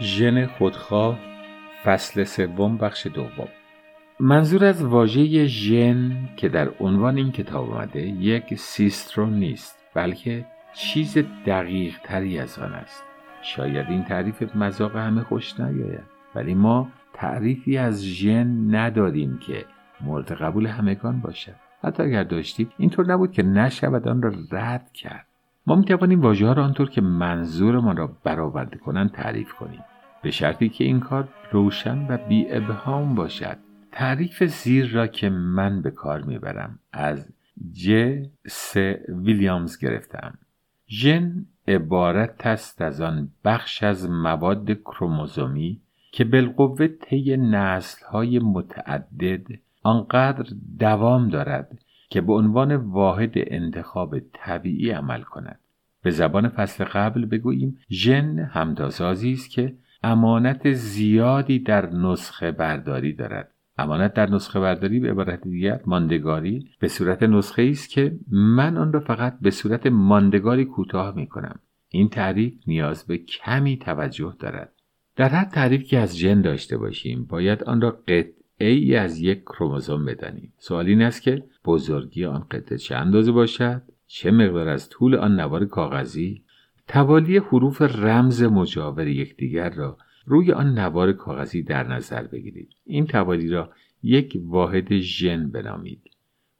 ژن خودخواه فصل سوم بخش دوم. منظور از واژه ژن که در عنوان این کتاب آمده یک سیسترون نیست بلکه چیز دقیق تری از آن است. شاید این تعریف مذاق همه خوش نیاید ولی ما تعریفی از ژن نداریم که مورد قبول همگان باشد. حتی اگر داشتیم اینطور نبود که نشود آن را رد کرد. ما می توانیم واژه ها را آنطور که منظورمان را برآورده کنند تعریف کنیم. به شرطی که این کار روشن و بی ابهام باشد. تعریف زیر را که من به کار می‌برم. از ج س ویلیامز گرفتم. ژن عبارت است از آن بخش از مواد کروموزومی که بالقوه طی نسلهای متعدد آنقدر دوام دارد که به عنوان واحد انتخاب طبیعی عمل کند. به زبان فصل قبل بگوییم ژن همتاسازی است که امانت زیادی در نسخه برداری دارد. امانت در نسخه برداری به عبارت دیگر ماندگاری به صورت نسخه است که من آن را فقط به صورت ماندگاری کوتاه می کنم این تعریف نیاز به کمی توجه دارد. در هر تعریف که از ژن داشته باشیم باید آن را قطعه ای از یک کروموزوم بدانیم. سوال این است که بزرگی آن قطعه چه اندازه باشد؟ چه مقدار از طول آن نوار کاغذی؟ توالی حروف رمز مجاور یکدیگر را روی آن نوار کاغذی در نظر بگیرید. این توالی را یک واحد ژن بنامید.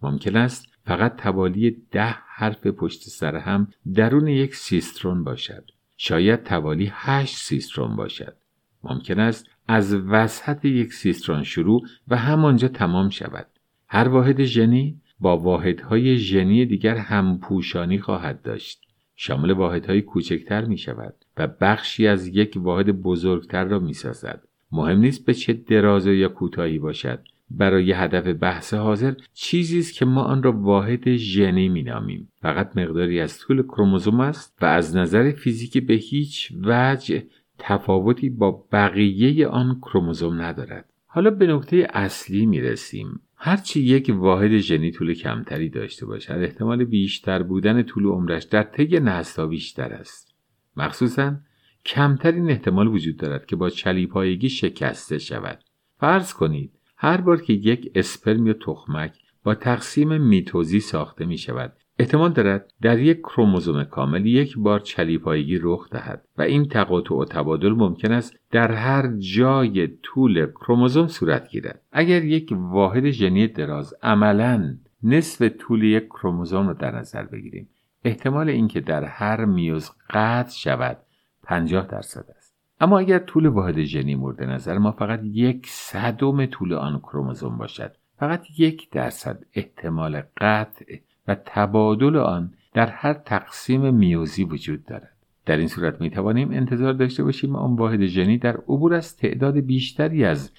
ممکن است فقط توالی ده حرف پشت سر هم درون یک سیسترون باشد. شاید توالی هشت سیسترون باشد. ممکن است از وسط یک سیسترون شروع و همانجا تمام شود. هر واحد ژنی با واحدهای ژنی دیگر همپوشانی خواهد داشت. شامل واحدهای کوچکتر می شود و بخشی از یک واحد بزرگتر را می سازد. مهم نیست به چه درازه یا کوتاهی باشد. برای هدف بحث حاضر چیزی است که ما آن را واحد ژنی مینامیم. فقط مقداری از طول کروموزوم است و از نظر فیزیکی به هیچ وجه تفاوتی با بقیه آن کروموزوم ندارد. حالا به نکته اصلی می رسیم هرچی یک واحد ژنی طول کمتری داشته باشد احتمال بیشتر بودن طول عمرش در طی نسلها بیشتر است. مخصوصا کمترین احتمال وجود دارد که با چلیپایگی شکسته شود. فرض کنید هر بار که یک اسپرم یا تخمک با تقسیم میتوزی ساخته می شود احتمال دارد در یک کروموزوم کامل یک بار چلیپایگی رخ دهد و این تقاطع و تبادل ممکن است در هر جای طول کروموزوم صورت گیرد. اگر یک واحد ژنی دراز عملا نصف طول یک کروموزوم را در نظر بگیریم احتمال اینکه در هر میوز قطع شود 50 درصد است. اما اگر طول واحد ژنی مورد نظر ما فقط یک صدم طول آن کروموزوم باشد فقط یک درصد احتمال قطع و تبادل آن در هر تقسیم میوزی وجود دارد. در این صورت می توانیم انتظار داشته باشیم آن واحد ژنی در عبور از تعداد بیشتری از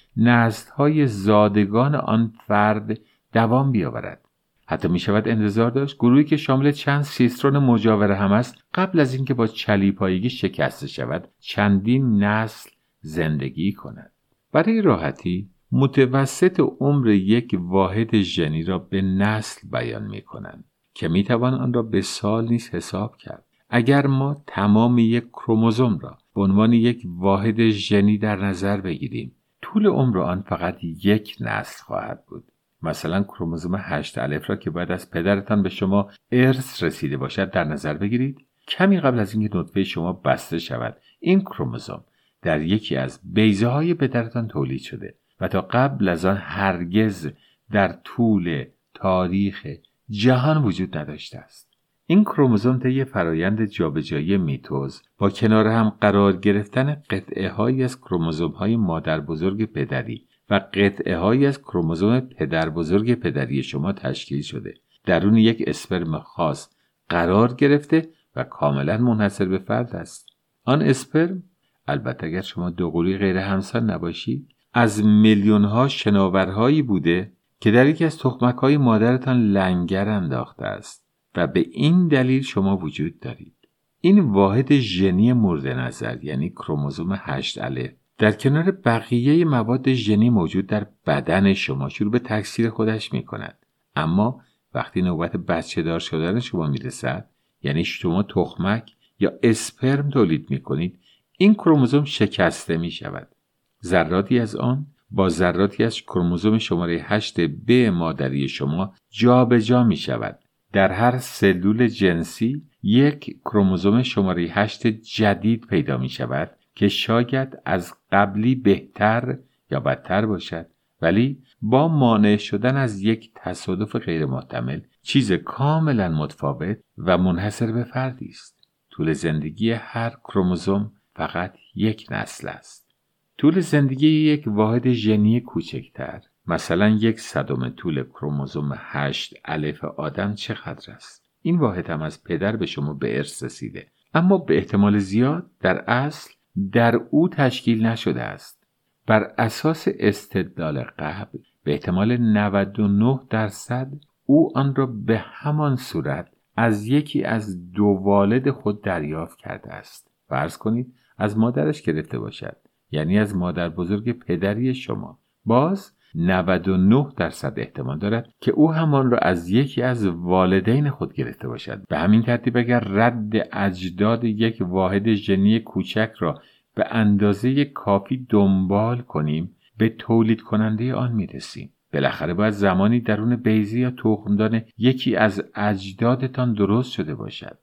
های زادگان آن فرد دوام بیاورد. حتی می شود انتظار داشت گروهی که شامل چند سیسترون مجاور هم است قبل از اینکه با چلیپایگی شکسته شود چندین نسل زندگی کند. برای راحتی متوسط عمر یک واحد ژنی را به نسل بیان می کنند که می توان آن را به سال نیز حساب کرد. اگر ما تمام یک کروموزوم را به عنوان یک واحد ژنی در نظر بگیریم طول عمر آن فقط یک نسل خواهد بود. مثلا کروموزوم هشت الف را که باید از پدرتان به شما ارث رسیده باشد در نظر بگیرید. کمی قبل از اینکه نطفه شما بسته شود این کروموزوم در یکی از بیزه های پدرتان تولید شده. و تا قبل از آن هرگز در طول تاریخ جهان وجود نداشته است. این کروموزوم طی فرایند جابجایی میتوز با کنار هم قرار گرفتن قطعه هایی از کروموزوم های مادر بزرگ پدری و قطعه هایی از کروموزوم پدر بزرگ پدری شما تشکیل شده. درون یک اسپرم خاص قرار گرفته و کاملا منحصر به فرد است. آن اسپرم البته اگر شما دوقلوی غیر همسان نباشید از میلیون ها شناورهایی بوده که در یکی از تخمک های مادرتان لنگر انداخته است و به این دلیل شما وجود دارید. این واحد ژنی مورد نظر یعنی کروموزوم 8 الف در کنار بقیه مواد ژنی موجود در بدن شما شروع به تکثیر خودش می کند اما وقتی نوبت بچه دار شدن شما می رسد یعنی شما تخمک یا اسپرم تولید می کنید این کروموزوم شکسته می شود ذراتی از آن با ذراتی از کروموزوم شماره 8 ب مادری شما جابجا جا می شود در هر سلول جنسی یک کروموزوم شماره 8 جدید پیدا می شود که شاید از قبلی بهتر یا بدتر باشد. ولی با مانع شدن از یک تصادف غیر محتمل چیز کاملا متفاوت و منحصر به فردی است. طول زندگی هر کروموزوم فقط یک نسل است. طول زندگی یک واحد ژنی کوچکتر. مثلا یک صدم طول کروموزوم هشت الف آدم چقدر است؟ این واحد هم از پدر به شما به ارث رسیده. اما به احتمال زیاد در اصل در او تشکیل نشده است. بر اساس استدلال قبل به احتمال 99 درصد او آن را به همان صورت از یکی از دو والد خود دریافت کرده است. فرض کنید از مادرش گرفته باشد. یعنی از مادر بزرگ پدری شما. باز 99 درصد احتمال دارد که او همان را از یکی از والدین خود گرفته باشد. به همین ترتیب اگر رد اجداد یک واحد ژنی کوچک را به اندازه کافی دنبال کنیم به تولید کننده آن می‌رسیم. بالاخره باید زمانی درون بیزی یا تخمدان یکی از اجدادتان درست شده باشد.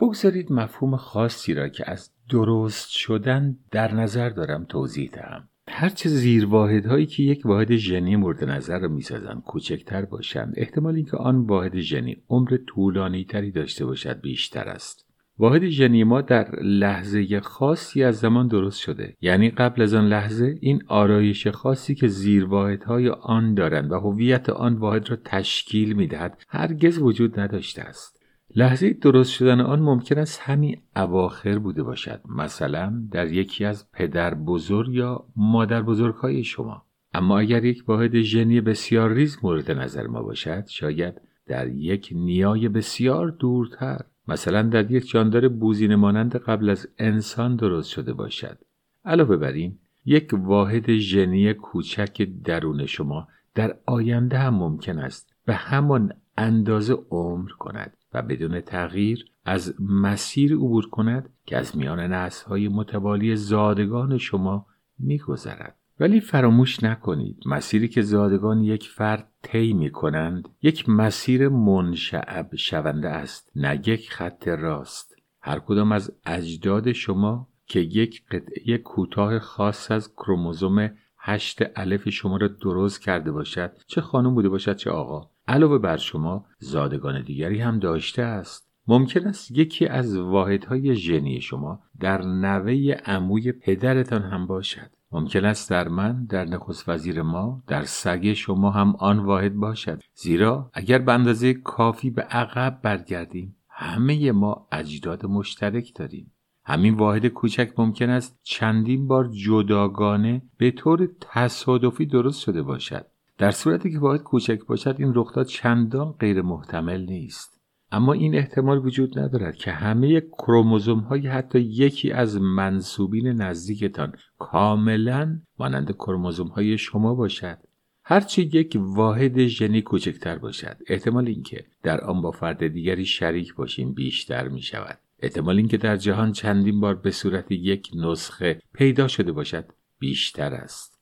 بگذارید مفهوم خاصی را که از درست شدن در نظر دارم توضیح دهم. هرچه زیر هایی که یک واحد ژنی مورد نظر را می‌سازند کوچکتر باشند. احتمال اینکه آن واحد ژنی عمر طولانی تری داشته باشد بیشتر است. واحد ژنی ما در لحظه خاصی از زمان درست شده. یعنی قبل از آن لحظه این آرایش خاصی که زیر های آن دارند و هویت آن واحد را تشکیل می‌دهد هرگز وجود نداشته است. لحظه درست شدن آن ممکن است همین اواخر بوده باشد. مثلا در یکی از پدر بزرگ یا مادر بزرگ های شما. اما اگر یک واحد ژنی بسیار ریز مورد نظر ما باشد شاید در یک نیای بسیار دورتر مثلا در یک جاندار بوزین مانند قبل از انسان درست شده باشد. علاوه بر این یک واحد ژنی کوچک درون شما در آینده هم ممکن است به همان اندازه عمر کند. و بدون تغییر از مسیر عبور کند که از میان های متوالی زادگان شما میگذرد. ولی فراموش نکنید مسیری که زادگان یک فرد طی می کنند یک مسیر منشعب شونده است نه یک خط راست. هر کدام از اجداد شما که یک قطعه کوتاه خاص از کروموزوم هشت الف شما را درست کرده باشد چه خانم بوده باشد چه آقا. علاوه بر شما زادگان دیگری هم داشته است. ممکن است یکی از واحدهای ژنی شما در نوه عموی پدرتان هم باشد. ممکن است در من در نخست وزیر ما در سگ شما هم آن واحد باشد. زیرا اگر به اندازه کافی به عقب برگردیم همه ما اجداد مشترک داریم. همین واحد کوچک ممکن است چندین بار جداگانه به طور تصادفی درست شده باشد. در صورتی که واحد کوچک باشد این رخداد چندان غیر محتمل نیست. اما این احتمال وجود ندارد که همه کروموزوم های حتی یکی از منصوبین نزدیکتان کاملا مانند کروموزوم های شما باشد. هرچه یک واحد ژنی کوچکتر باشد. احتمال اینکه در آن با فرد دیگری شریک باشیم بیشتر می شود احتمال اینکه در جهان چندین بار به صورت یک نسخه پیدا شده باشد بیشتر است.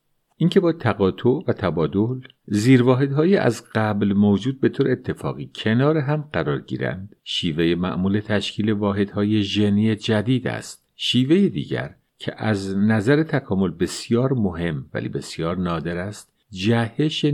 اینکه با تقاطع و تبادل زیرواحدهایی از قبل موجود به طور اتفاقی کنار هم قرار گیرند شیوه معمول تشکیل واحدهای ژنی جدید است شیوه دیگر که از نظر تکامل بسیار مهم ولی بسیار نادر است جهش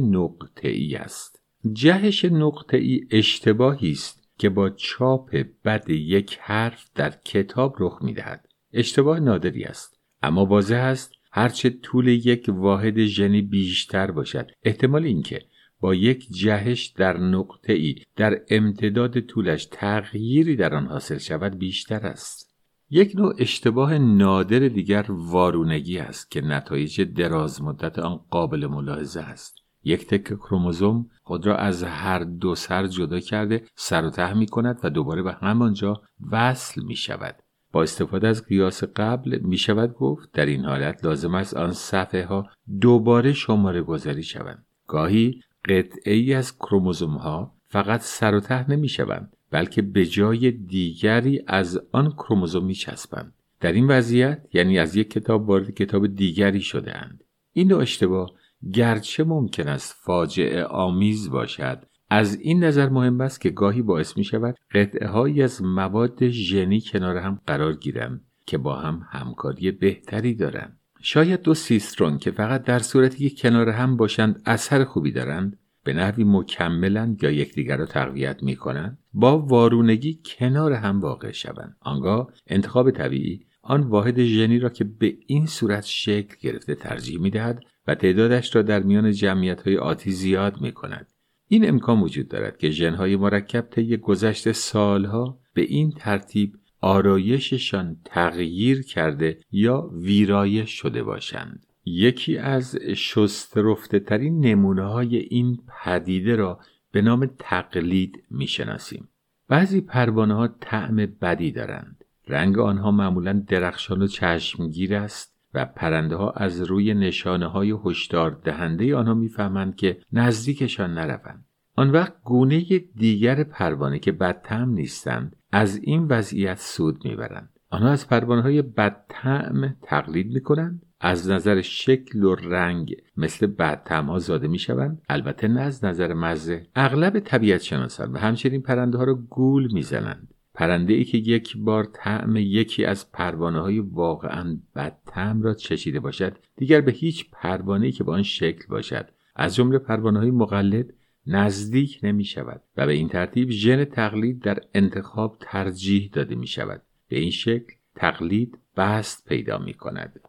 ای است. جهش ای اشتباهی است که با چاپ بد یک حرف در کتاب رخ می‌دهد. اشتباه نادری است اما واضح است هرچه طول یک واحد ژنی بیشتر باشد. احتمال اینکه با یک جهش در نقطه ای در امتداد طولش تغییری در آن حاصل شود بیشتر است. یک نوع اشتباه نادر دیگر وارونگی است که نتایج دراز مدت آن قابل ملاحظه است. یک تک کروموزوم خود را از هر دو سر جدا کرده سر و ته می کند و دوباره به همانجا وصل می شود استفاده از قیاس قبل می شود گفت در این حالت لازم است آن صفحه ها دوباره شماره گذاری شوند گاهی قطعه ای از کروموزوم ها فقط سر و ته نمی شوند بلکه به جای دیگری از آن کروموزوم می چسبند در این وضعیت یعنی از یک کتاب وارد کتاب دیگری شده اند. این اشتباه گرچه ممکن است فاجعه آمیز باشد از این نظر مهم است که گاهی باعث می شود قطعه هایی از مواد ژنی کنار هم قرار گیرند که با هم همکاری بهتری دارند شاید دو سیسترون که فقط در صورتی که کنار هم باشند اثر خوبی دارند به نحوی مکملند یا یکدیگر را تقویت می کنند با وارونگی کنار هم واقع شوند آنگاه انتخاب طبیعی آن واحد ژنی را که به این صورت شکل گرفته ترجیح می دهد و تعدادش را در میان جمعیت های آتی زیاد می کند. این امکان وجود دارد که ژنهای مرکب طی گذشت سالها به این ترتیب آرایششان تغییر کرده یا ویرایش شده باشند. یکی از شسترفته ترین نمونه های این پدیده را به نام تقلید می شناسیم. بعضی پروانه ها طعم بدی دارند. رنگ آنها معمولا درخشان و چشمگیر است و پرنده ها از روی نشانه های هشدار دهنده آنها می‌فهمند که نزدیکشان نروند. آن وقت گونه دیگر پروانه که بدتم نیستند از این وضعیت سود می‌برند. آنها از پروانه های بدتم تقلید می‌کنند از نظر شکل و رنگ مثل بدتم ها زاده می شوند البته نه از نظر مزه اغلب طبیعت شناسان و همچنین پرنده ها را گول می‌زنند پرنده ای که یک بار طعم یکی از پروانه های واقعا بدتم را چشیده باشد دیگر به هیچ پروانه ای که با آن شکل باشد. از جمله پروانه های مقلد نزدیک نمی شود و به این ترتیب ژن تقلید در انتخاب ترجیح داده می شود به این شکل تقلید بست پیدا می کند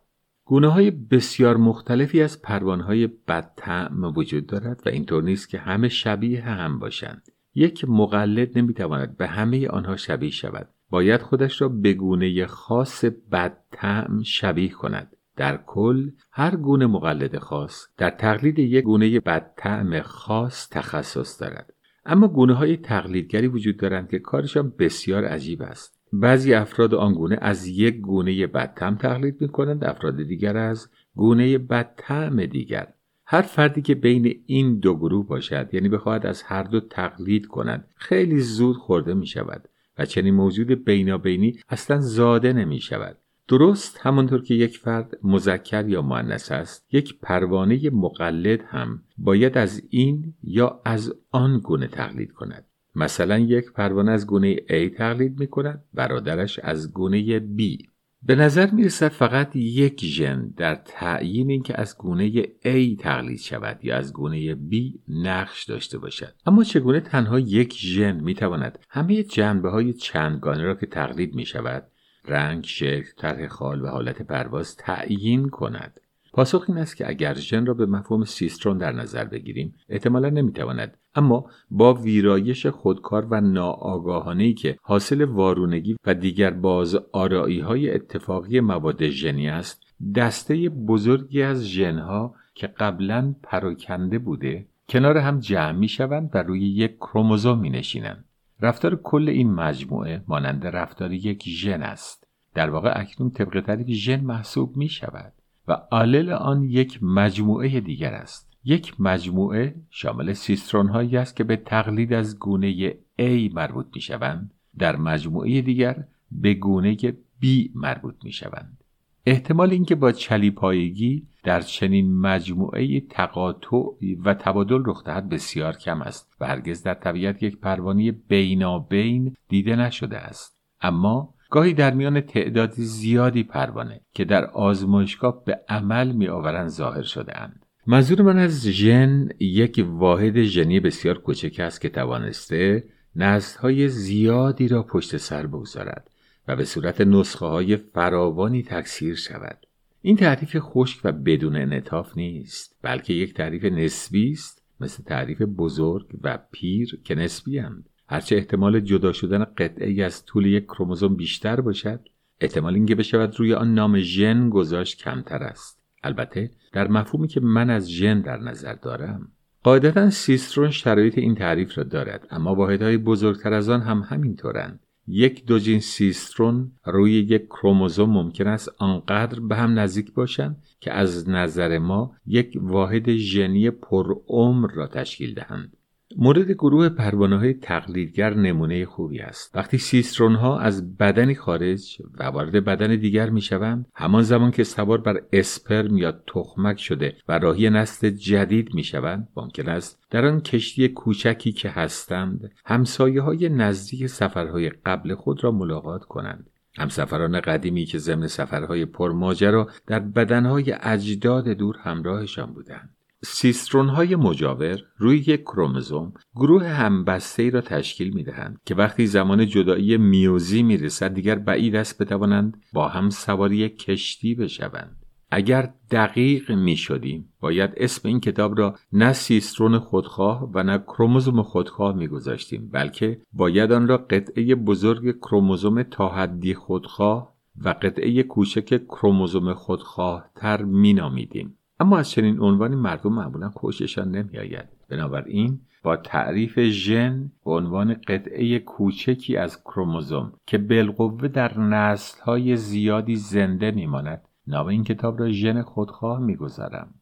گونه های بسیار مختلفی از پروانه های بدتعم وجود دارد و اینطور نیست که همه شبیه هم باشند. یک مقلد نمی‌تواند به همه آنها شبیه شود. باید خودش را به گونه خاص بدتعم شبیه کند. در کل هر گونه مقلد خاص در تقلید یک گونه بدتعم خاص تخصص دارد. اما گونه های تقلیدگری وجود دارند که کارشان بسیار عجیب است. بعضی افراد آنگونه از یک گونه بدتعم تقلید می کنند افراد دیگر از گونه بدتعم دیگر. هر فردی که بین این دو گروه باشد یعنی بخواهد از هر دو تقلید کند خیلی زود خورده می شود و چنین موجود بینابینی اصلا زاده نمی شود درست همانطور که یک فرد مذکر یا معنس است یک پروانه مقلد هم باید از این یا از آن گونه تقلید کند. مثلا یک پروانه از گونه A تقلید می کند برادرش از گونه B. به نظر می رسد فقط یک ژن در تعیین اینکه از گونه A تقلید شود یا از گونه B نقش داشته باشد. اما چگونه تنها یک ژن می تواند همه جنبه های چندگانه را که تقلید می شود رنگ، شکل، طرح خال و حالت پرواز تعیین کند؟ پاسخ این است که اگر ژن را به مفهوم سیسترون در نظر بگیریم احتمالا نمی‌تواند اما با ویرایش خودکار و ناآگاهانه که حاصل وارونگی و دیگر باز آرایی های اتفاقی مواد ژنی است دسته بزرگی از ژنها که قبلا پراکنده بوده کنار هم جمع می شوند و روی یک کروموزوم می نشینند. رفتار کل این مجموعه مانند رفتار یک ژن است. در واقع اکنون طبق تعریف ژن محسوب می شود. و آلل آن یک مجموعه دیگر است. یک مجموعه شامل سیسترون هایی است که به تقلید از گونه A مربوط می شوند در مجموعه دیگر به گونه B مربوط می شوند احتمال اینکه با چلیپایگی در چنین مجموعه تقاطع و تبادل رخ دهد بسیار کم است و هرگز در طبیعت یک پروانه بینابین دیده نشده است. اما گاهی در میان تعدادی زیادی پروانه که در آزمایشگاه به عمل می آورند ظاهر شده اند. منظور من از ژن یک واحد ژنی بسیار کوچک است که توانسته های زیادی را پشت سر بگذارد و به صورت نسخه های فراوانی تکثیر شود. این تعریف خشک و بدون انعطاف نیست بلکه یک تعریف نسبی است مثل تعریف بزرگ و پیر که نسبی هرچه احتمال جدا شدن قطعه از طول یک کروموزوم بیشتر باشد احتمال اینکه بشود روی آن نام ژن گذاشت کمتر است. البته در مفهومی که من از ژن در نظر دارم قاعدتا سیسترون شرایط این تعریف را دارد اما واحدهای بزرگتر از آن هم همینطورند. یک دوجین سیسترون روی یک کروموزوم ممکن است آنقدر به هم نزدیک باشند که از نظر ما یک واحد ژنی پرعمر را تشکیل دهند. مورد گروه پروانه های تقلیدگر نمونه خوبی است. وقتی سیسترون ها از بدنی خارج و وارد بدن دیگر می شوند همان زمان که سوار بر اسپرم یا تخمک شده و راهی نسل جدید می شوند ممکن است در آن کشتی کوچکی که هستند همسایه های نزدیک سفرهای قبل خود را ملاقات کنند. همسفران قدیمی که ضمن سفرهای پرماجرا در بدنهای اجداد دور همراهشان بودند. سیسترون های مجاور روی یک کروموزوم گروه همبسته ای را تشکیل می دهند که وقتی زمان جدایی میوزی می رسد دیگر بعید است بتوانند با هم سواری کشتی بشوند. اگر دقیق می شدیم باید اسم این کتاب را نه سیسترون خودخواه و نه کروموزوم خودخواه می گذاشتیم بلکه باید آن را قطعه بزرگ کروموزوم تا حدی خودخواه و قطعه کوچک کروموزوم خودخواه تر می نامیدیم. اما از چنین عنوانی مردم معمولا خوششان نمیآید. بنابراین با تعریف ژن به عنوان قطعه کوچکی از کروموزوم که بالقوه در نسلهای زیادی زنده میماند نام این کتاب را ژن خودخواه می‌گذارم.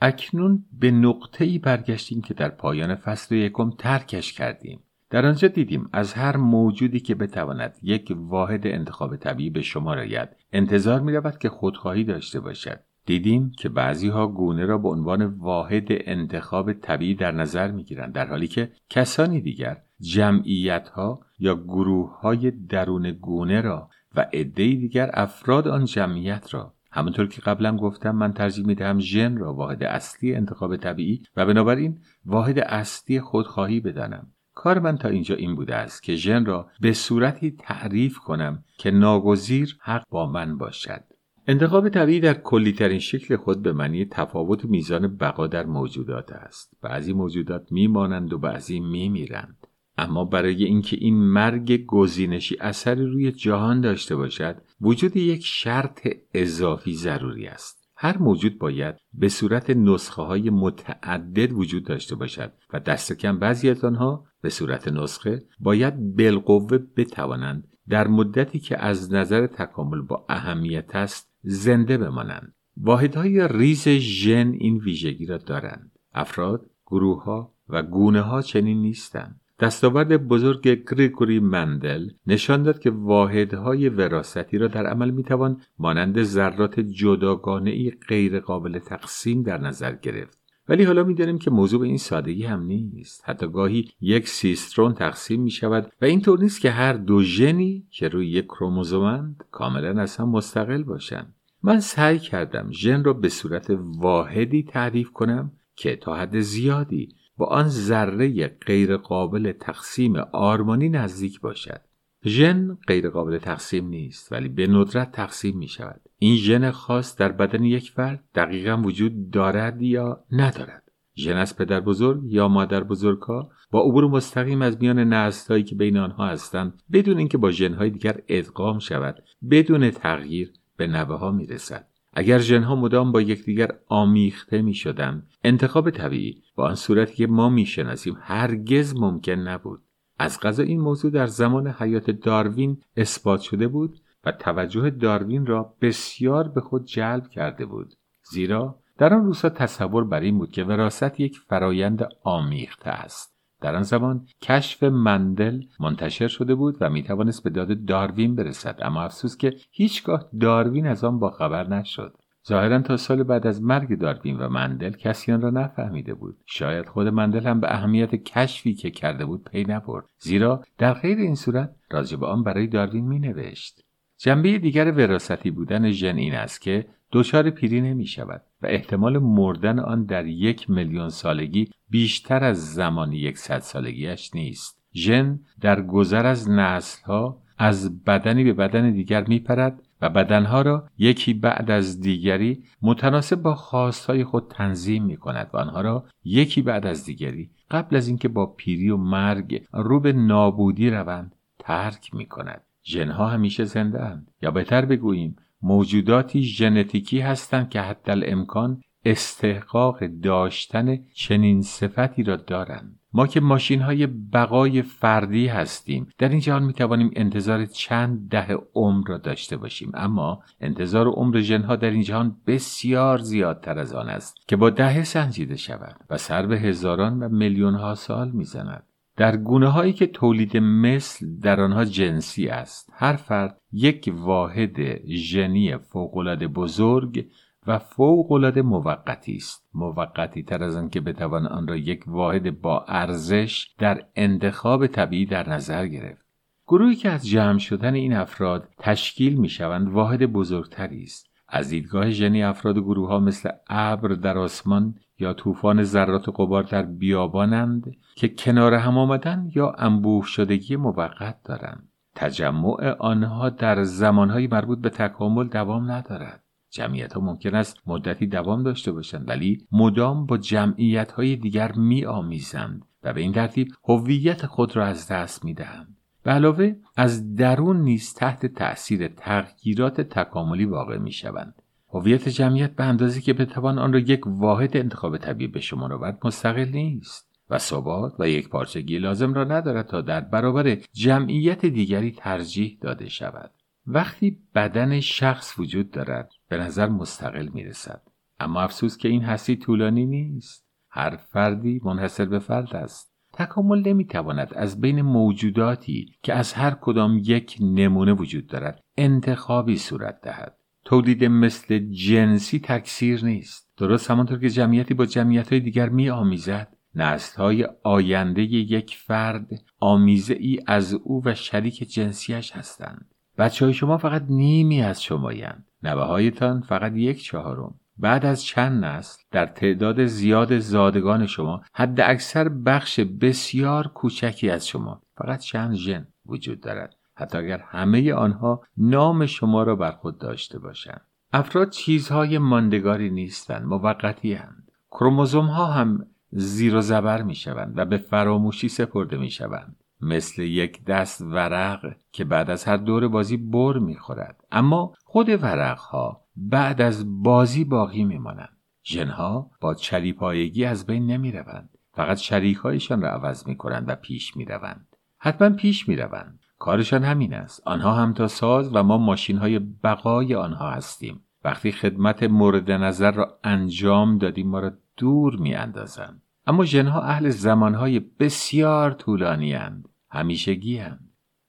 اکنون به نقطه ای برگشتیم که در پایان فصل یکم ترکش کردیم. در آنجا دیدیم از هر موجودی که بتواند یک واحد انتخاب طبیعی به شما راید انتظار می رود که خودخواهی داشته باشد. دیدیم که بعضی ها گونه را به عنوان واحد انتخاب طبیعی در نظر می گیرند در حالی که کسانی دیگر جمعیت ها یا گروه های درون گونه را و عده دیگر افراد آن جمعیت را همونطور که قبلا گفتم من ترجیح می دهم ژن را واحد اصلی انتخاب طبیعی و بنابراین واحد اصلی خودخواهی بدانم. کار من تا اینجا این بوده است که ژن را به صورتی تعریف کنم که ناگزیر حق با من باشد. انتخاب طبیعی در کلیترین شکل خود به معنی تفاوت میزان بقا در موجودات است. بعضی موجودات میمانند و بعضی میمیرند. اما برای اینکه این مرگ گزینشی اثری روی جهان داشته باشد وجود یک شرط اضافی ضروری است. هر موجود باید به صورت نسخه های متعدد وجود داشته باشد و دست کم بعضی از آنها به صورت نسخه باید بالقوه بتوانند در مدتی که از نظر تکامل با اهمیت است زنده بمانند. واحدهای ریز ژن این ویژگی را دارند. افراد گروه ها و گونه ها چنین نیستند. دستاورد بزرگ گریگوری مندل نشان داد که واحدهای وراستی را در عمل می‌توان مانند ذرات جداگانه ای غیر قابل تقسیم در نظر گرفت. ولی حالا می‌دانیم که موضوع به این سادگی هم نیست. حتی گاهی یک سیسترون تقسیم می شود و اینطور نیست که هر دو ژنی که روی یک کروموزومند کاملا از هم مستقل باشند. من سعی کردم ژن را به صورت واحدی تعریف کنم که تا حد زیادی با آن ذره غیرقابل تقسیم آرمانی نزدیک باشد. ژن غیرقابل تقسیم نیست ولی به ندرت تقسیم می شود این ژن خاص در بدن یک فرد دقیقا وجود دارد یا ندارد؟ ژن از پدر بزرگ یا مادر بزرگها؟ با عبور مستقیم از میان نسلهایی که بین آنها هستند بدون اینکه با ژنهای دیگر ادغام شود بدون تغییر به نوه ها می رسد. اگر ژنها مدام با یکدیگر آمیخته می شدن انتخاب طبیعی با آن صورتی که ما می شناسیم هرگز ممکن نبود. از غذا این موضوع در زمان حیات داروین اثبات شده بود و توجه داروین را بسیار به خود جلب کرده بود. زیرا در آن روزها تصور بر این بود که وراست یک فرایند آمیخته است. در آن زمان کشف مندل منتشر شده بود و می توانست به داد داروین برسد. اما افسوس که هیچگاه داروین از آن باخبر نشد. ظاهرا تا سال بعد از مرگ داروین و مندل کسی آن را نفهمیده بود. شاید خود مندل هم به اهمیت کشفی که کرده بود پی نبرد. زیرا در غیر این صورت راجع به آن برای داروین می نوشت جنبه دیگر وراثتی بودن ژن این است که دچار پیری نمی شود و احتمال مردن آن در یک میلیون سالگی بیشتر از زمان یکصد سالگیش نیست. ژن در گذر از نسلها از بدنی به بدن دیگر میپرد و بدنها را یکی بعد از دیگری متناسب با خواستهای خود تنظیم می کند و آنها را یکی بعد از دیگری قبل از اینکه با پیری و مرگ رو به نابودی روند ترک می کند ژنها همیشه زنده اند. یا بهتر بگوییم موجوداتی ژنتیکی هستند که حتی الامکان استحقاق داشتن چنین صفتی را دارند. ما که ماشین های بقای فردی هستیم در این جهان می توانیم انتظار چند ده عمر را داشته باشیم. اما انتظار عمر ژنها در این جهان بسیار زیادتر از آن است که با دهه سنجیده شود و سر به هزاران و میلیون ها سال می‌زند. در گونه هایی که تولید مثل در آنها جنسی است هر فرد یک واحد ژنی فوقالعاده بزرگ و فوقالعاده موقتی است. موقتی تر از آن که بتوان آن را یک واحد با ارزش در انتخاب طبیعی در نظر گرفت. گروهی که از جمع شدن این افراد تشکیل می شوند واحد بزرگتری است. از دیدگاه ژنی افراد گروه ها مثل ابر در آسمان یا طوفان ذرات قبار در بیابانند که کنار هم آمدن یا انبوه شدگی موقت دارند. تجمع آنها در زمانهای مربوط به تکامل دوام ندارد. جمعیت ها ممکن است مدتی دوام داشته باشند ولی مدام با جمعیت های دیگر می آمیزند و به این ترتیب هویت خود را از دست می دهند. به علاوه از درون نیز تحت تأثیر تغییرات تکاملی واقع می شوند. هویت جمعیت به اندازه که بتوان آن را یک واحد انتخاب طبیعی به شما آورد مستقل نیست و ثبات و یک پارچگی لازم را ندارد تا در برابر جمعیت دیگری ترجیح داده شود وقتی بدن شخص وجود دارد به نظر مستقل می رسد اما افسوس که این هستی طولانی نیست. هر فردی منحصر به فرد است. تکامل نمی‌تواند از بین موجوداتی که از هر کدام یک نمونه وجود دارد انتخابی صورت دهد. تولید مثل جنسی تکثیر نیست. درست همانطور که جمعیتی با جمعیت های دیگر می آمیزد نسل های آینده یک فرد آمیزه ای از او و شریک جنسیش هستند. بچه های شما فقط نیمی از شمایند. نوه هایتان فقط یک چهارم. بعد از چند نسل در تعداد زیاد زادگان شما حد اکثر بخش بسیار کوچکی از شما فقط چند ژن وجود دارد. حتی اگر همه آنها نام شما را بر خود داشته باشند. افراد چیزهای ماندگاری نیستند موقتی هند کروموزوم ها هم زیر و زبر می شوند و به فراموشی سپرده می شوند مثل یک دست ورق که بعد از هر دور بازی بر می خورد. اما خود ورق ها بعد از بازی باقی می مانند ژنها با چلیپایگی از بین نمی روند. فقط شریکهایشان را عوض می کنند و پیش می روند. حتما پیش می روند. کارشان همین است آنها هم تا ساز و ما ماشین های بقای آنها هستیم وقتی خدمت مورد نظر را انجام دادیم ما را دور می اندازند اما ژنها اهل زمانهای بسیار طولانی هند همیشگی هند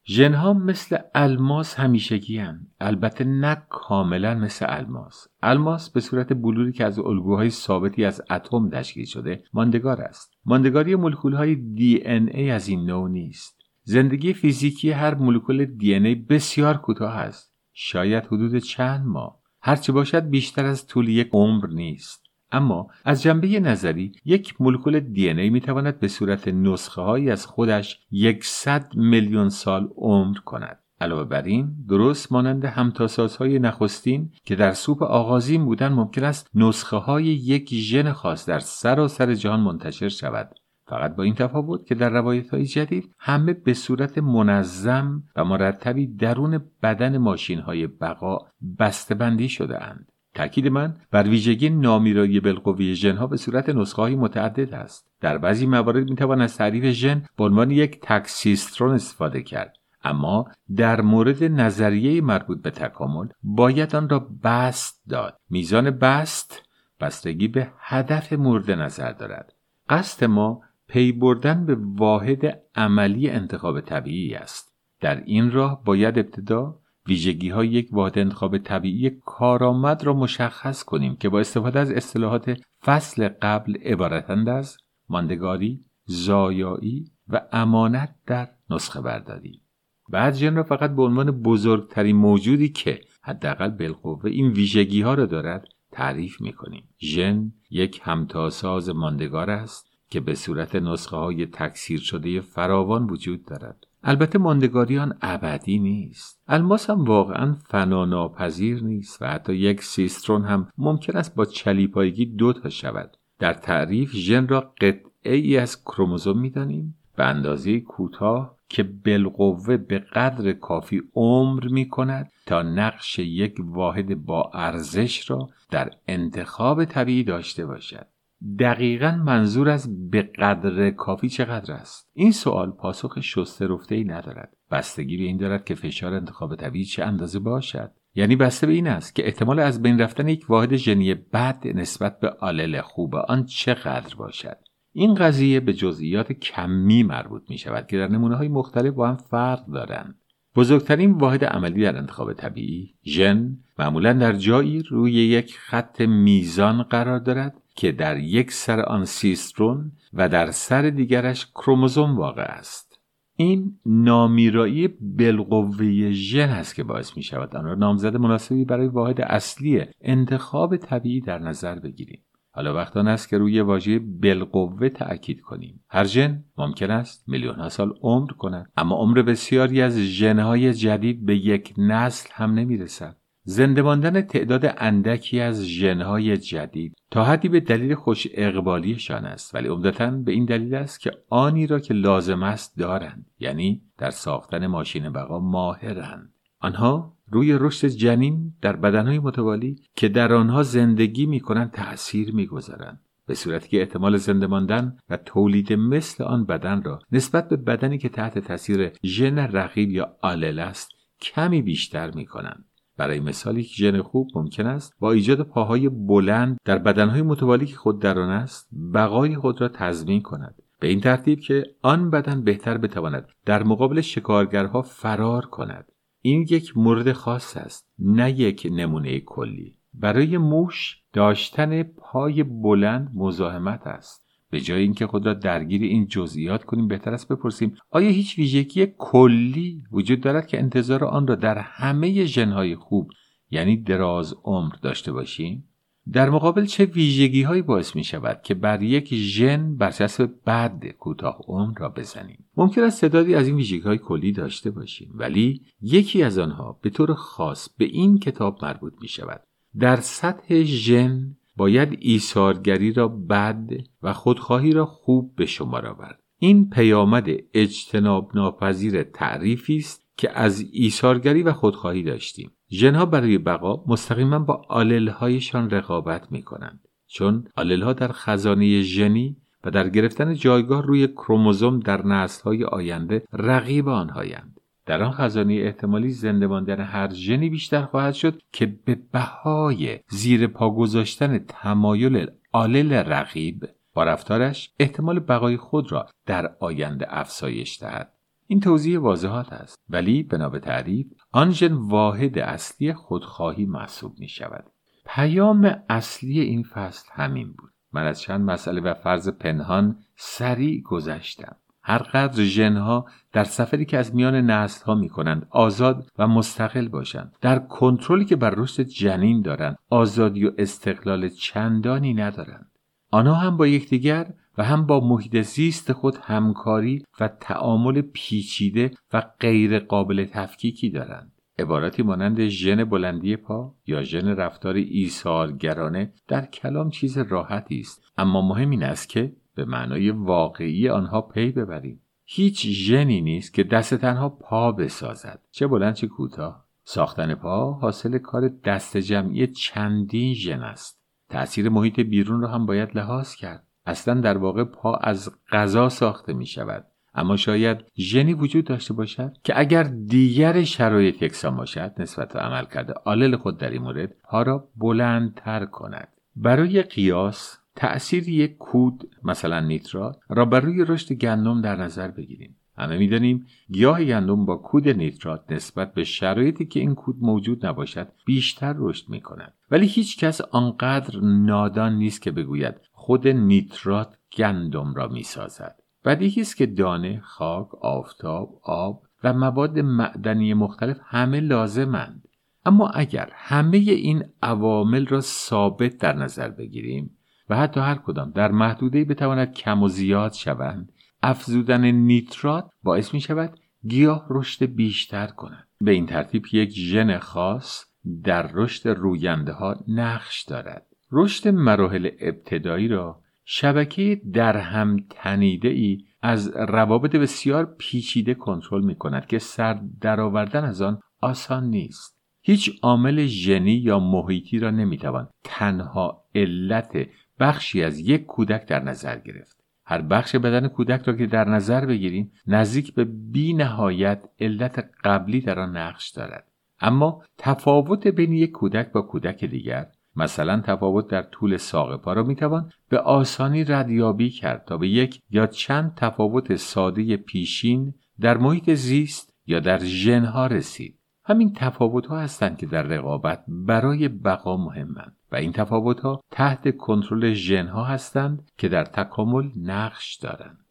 ژنها مثل الماس همیشگی هند البته نه کاملا مثل الماس. الماس به صورت بلوری که از الگوهای ثابتی از اتم تشکیل شده ماندگار است. ماندگاری مولکولهای دی ای از این نوع نیست. زندگی فیزیکی هر مولکول دی ای بسیار کوتاه است. شاید حدود چند ماه. هرچه باشد بیشتر از طول یک عمر نیست. اما از جنبه نظری یک مولکول دی ای می تواند به صورت نسخه هایی از خودش یکصد میلیون سال عمر کند علاوه بر این درست مانند همتاسازهای نخستین که در سوپ آغازین بودن ممکن است نسخه های یک ژن خاص در سراسر جهان منتشر شود فقط با این تفاوت که در روایت های جدید همه به صورت منظم و مرتبی درون بدن ماشین های بقا بندی شده اند. تأکید من بر ویژگی نامیرایی بالقوه ژنها به صورت نسخه های متعدد است. در بعضی موارد می‌توان از تعریف ژن به عنوان یک تکسیسترون استفاده کرد. اما در مورد نظریه مربوط به تکامل باید آن را بست داد. میزان بست بستگی به هدف مورد نظر دارد. قصد ما پی بردن به واحد عملی انتخاب طبیعی است در این راه باید ابتدا ویژگی های یک واحد انتخاب طبیعی کارآمد را مشخص کنیم که با استفاده از اصطلاحات فصل قبل عبارتند از ماندگاری، زایایی و امانت در نسخه برداری. بعد ژن را فقط به عنوان بزرگترین موجودی که حداقل بالقوه این ویژگی ها را دارد تعریف می کنیم. ژن یک همتاساز ماندگار است که به صورت نسخه های تکثیر شده فراوان وجود دارد البته ماندگاریان ابدی نیست. الماس هم واقعا فناناپذیر نیست و حتی یک سیسترون هم ممکن است با چلیپایگی دو تا شود. در تعریف ژن را قطعه ای از کروموزوم می‌دانیم. به اندازه کوتاه که بالقوه به قدر کافی عمر می کند تا نقش یک واحد با ارزش را در انتخاب طبیعی داشته باشد. دقیقا منظور از به قدر کافی چقدر است. این سوال پاسخ شسته رفته ای ندارد. بستگی به این دارد که فشار انتخاب طبیعی چه اندازه باشد. یعنی بسته به این است که احتمال از بین رفتن یک واحد ژنی بد نسبت به آلل خوب آن چقدر باشد. این قضیه به جزئیات کمی مربوط می شود که در نمونه های مختلف با هم فرق دارند. بزرگترین واحد عملی در انتخاب طبیعی ژن معمولا در جایی روی یک خط میزان قرار دارد که در یک سر آن سیسترون و در سر دیگرش کروموزوم واقع است. این نامیرایی بالقوه ژن است که باعث می شود آن را نامزد مناسبی برای واحد اصلی انتخاب طبیعی در نظر بگیریم. حالا وقت آن است که روی واژه بالقوه تأکید کنیم. هر ژن ممکن است میلیون ها سال عمر کند اما عمر بسیاری از ژنهای جدید به یک نسل هم نمی رسد زنده ماندن تعداد اندکی از ژنهای جدید تا حدی به دلیل خوش اقبالیشان است ولی عمدتا به این دلیل است که آنی را که لازم است دارند یعنی در ساختن ماشین بقا ماهرند آنها روی رشد جنین در بدنهای متوالی که در آنها زندگی می کنند تأثیر می گذارند. به صورتی که احتمال زنده ماندن و تولید مثل آن بدن را نسبت به بدنی که تحت تاثیر ژن رقیب یا آلل است کمی بیشتر می کنند. برای مثال یک ژن خوب ممکن است با ایجاد پاهای بلند در بدنهای متوالی که خود در آن است بقای خود را تضمین کند. به این ترتیب که آن بدن بهتر بتواند در مقابل شکارگرها فرار کند. این یک مورد خاص است نه یک نمونه کلی. برای موش داشتن پای بلند مزاحمت است. به جای اینکه خود را درگیر این جزئیات کنیم بهتر است بپرسیم آیا هیچ ویژگی کلی وجود دارد که انتظار آن را در همه ژنهای خوب یعنی دراز عمر داشته باشیم؟ در مقابل چه ویژگی هایی باعث می شود که بر یک ژن برچسب بد کوتاه عمر را بزنیم؟ ممکن است تعدادی از این ویژگی های کلی داشته باشیم ولی یکی از آنها به طور خاص به این کتاب مربوط می شود در سطح ژن باید ایثارگری را بد و خودخواهی را خوب به شمار آورد این پیامد اجتناب ناپذیر تعریفی است که از ایثارگری و خودخواهی داشتیم. ژنها برای بقا مستقیما با آللهایشان رقابت می کنند چون آللها در خزانه ژنی و در گرفتن جایگاه روی کروموزوم در نسلهای آینده رقیب آنهایند. در آن خزانه احتمالی زنده ماندن هر ژنی بیشتر خواهد شد که به بهای زیر پا گذاشتن تمایل آلل رقیب با رفتارش احتمال بقای خود را در آینده افزایش دهد. این توضیح واضحات است ولی بنا به تعریف آن ژن واحد اصلی خودخواهی محسوب می شود پیام اصلی این فصل همین بود. من از چند مسئله و فرض پنهان سریع گذشتم. هرقدر ژنها در سفری که از میان نسل ها می کنند آزاد و مستقل باشند. در کنترلی که بر رشد جنین دارند آزادی و استقلال چندانی ندارند. آنها هم با یکدیگر و هم با محیط زیست خود همکاری و تعامل پیچیده و غیر قابل تفکیکی دارند. عبارتی مانند ژن بلندی پا یا ژن رفتار ایثارگرانه در کلام چیز راحتی است. اما مهم این است که به معنای واقعی آنها پی ببریم. هیچ ژنی نیست که دست تنها پا بسازد. چه بلند چه کوتاه. ساختن پا حاصل کار دست جمعی چندین ژن است. تأثیر محیط بیرون را هم باید لحاظ کرد. اصلا در واقع پا از غذا ساخته می شود. اما شاید ژنی وجود داشته باشد که اگر دیگر شرایط یکسان باشد نسبت به عمل کرده آلل خود در این مورد پا را بلندتر کند. برای قیاس تأثیر یک کود مثلا نیترات را بر روی رشد گندم در نظر بگیریم. همه می‌دانیم گیاه گندم با کود نیترات نسبت به شرایطی که این کود موجود نباشد بیشتر رشد می کند ولی هیچ کس آنقدر نادان نیست که بگوید خود نیترات گندم را می سازد بدیهی است که دانه، خاک، آفتاب، آب و مواد معدنی مختلف همه لازمند. اما اگر همه این عوامل را ثابت در نظر بگیریم و حتی هر کدام در محدوده بتواند کم و زیاد شوند. افزودن نیترات باعث می شود گیاه رشد بیشتر کند. به این ترتیب یک ژن خاص در رشد روینده ها نقش دارد. رشد مراحل ابتدایی را شبکه در هم تنیده ای از روابط بسیار پیچیده کنترل می کند که سر درآوردن از آن آسان نیست. هیچ عامل ژنی یا محیطی را نمی‌توان تنها علت بخشی از یک کودک در نظر گرفت. هر بخش بدن کودک را که در نظر بگیریم نزدیک به بی نهایت علت قبلی در آن نقش دارد. اما تفاوت بین یک کودک با کودک دیگر مثلا تفاوت در طول ساق پا را می‌توان به آسانی ردیابی کرد تا به یک یا چند تفاوت ساده پیشین در محیط زیست یا در ژنها رسید. همین تفاوت ها هستند که در رقابت برای بقا مهمند. و این تفاوت ها تحت کنترل ژنها هستند که در تکامل نقش دارند.